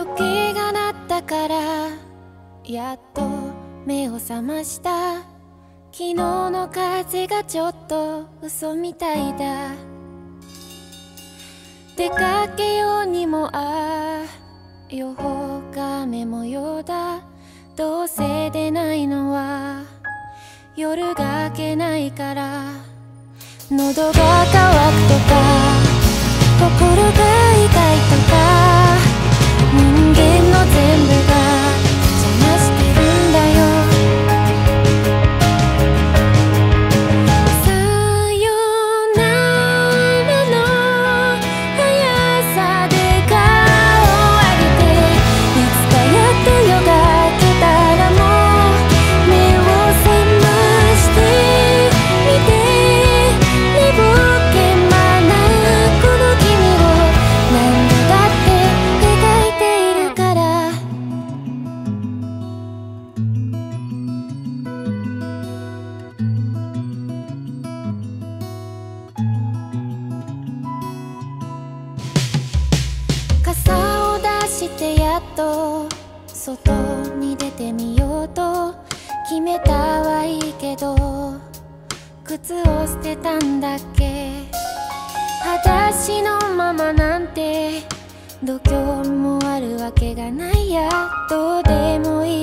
時が鳴ったからやっと目を覚ました。昨日の風がちょっと嘘みたいだ。出かけようにもああ予報が雨模様だ。どうせ出ないのは夜が明けないから。喉が渇くとか心がと外に出てみようと決めたはいいけど靴を捨てたんだっけ。裸足のままなんて度胸もあるわけがないや。どうでもいい。